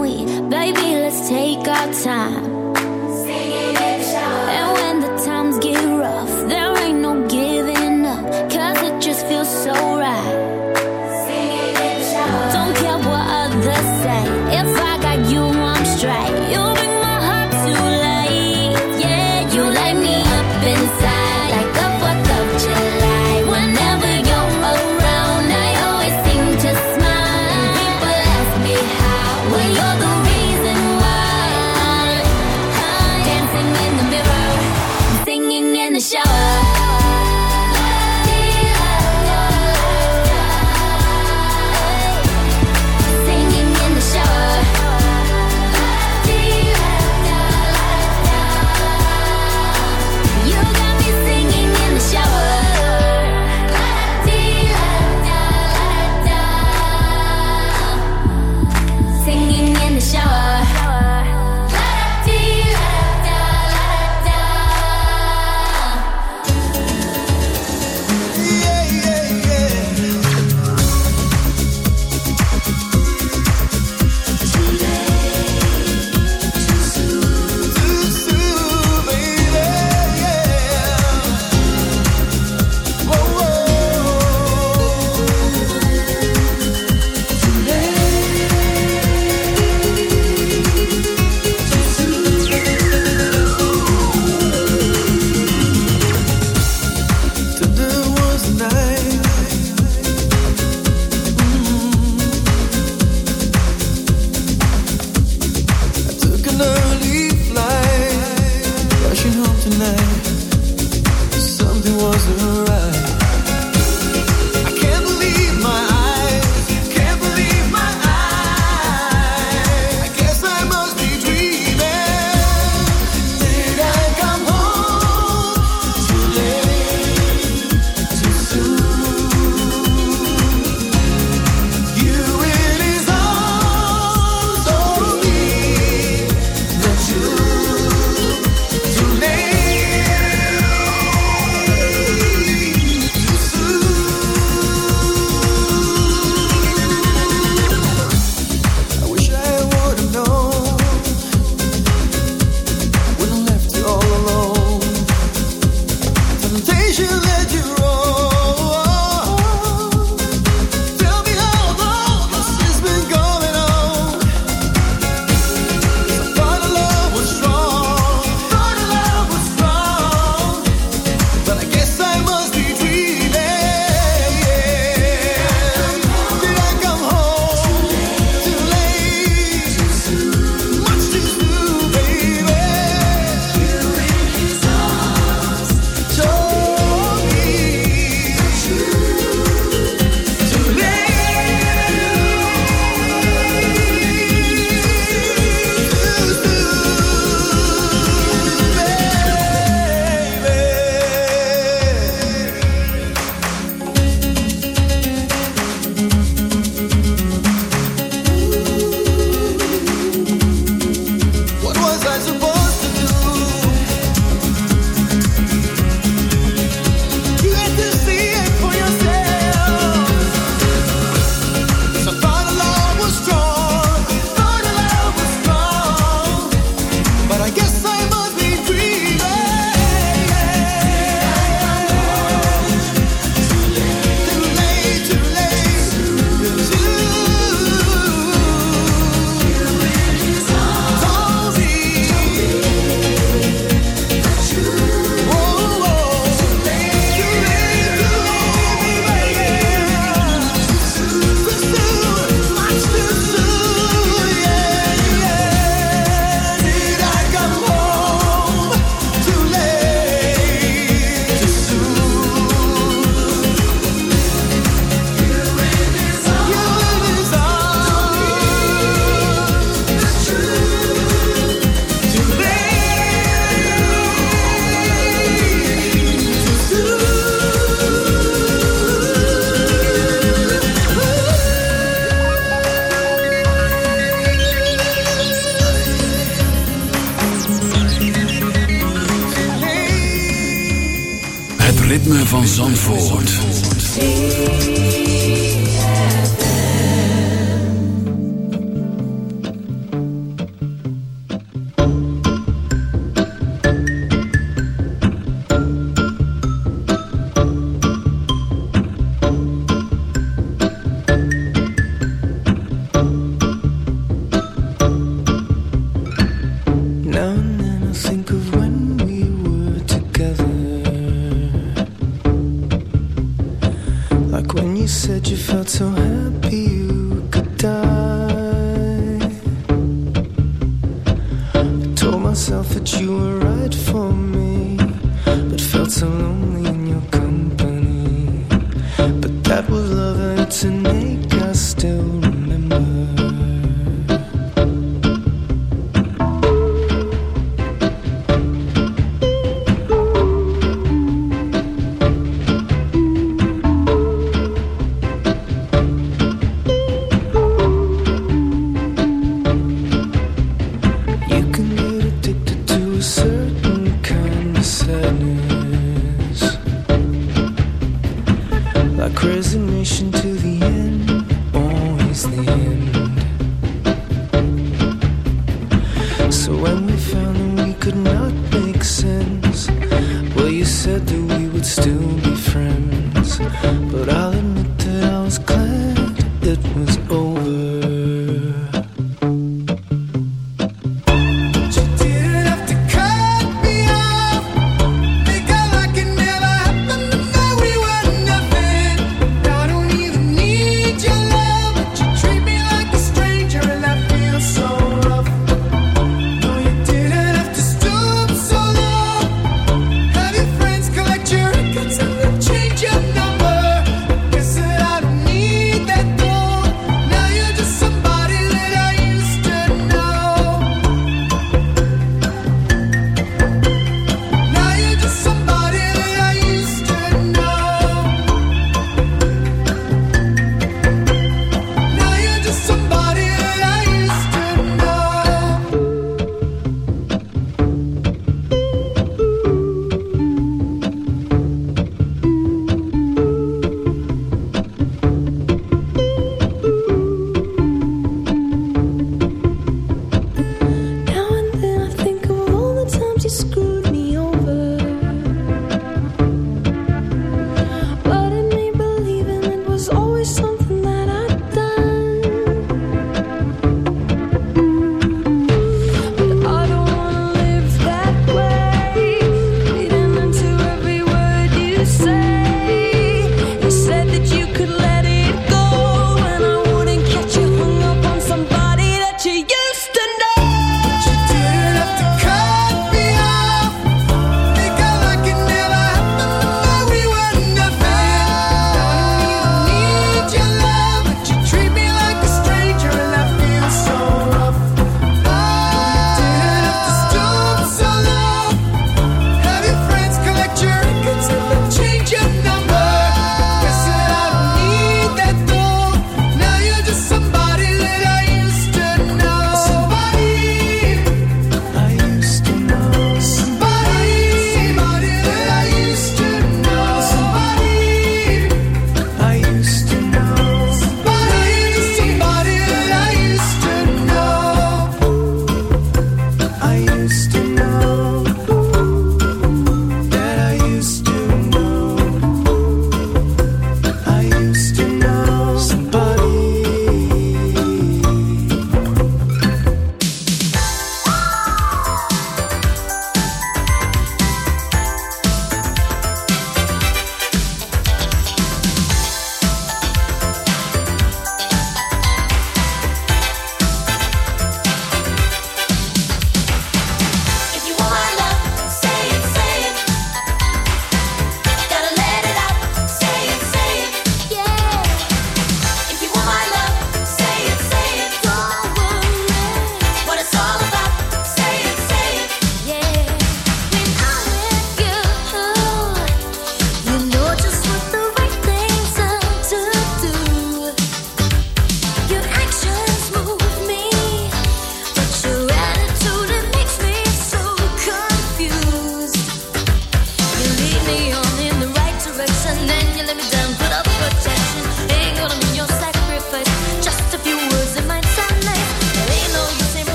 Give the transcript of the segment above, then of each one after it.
we. Baby, let's take our time. Like when you said you felt so happy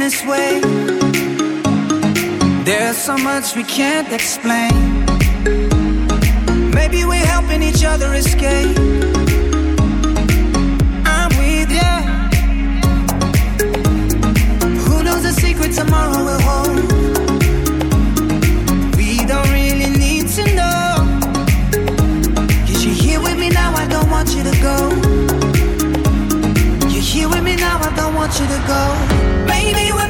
this way. There's so much we can't explain. Maybe we're helping each other escape. I'm with you. Who knows the secret tomorrow will hold? want you to go. You're here with me now, I don't want you to go. Baby,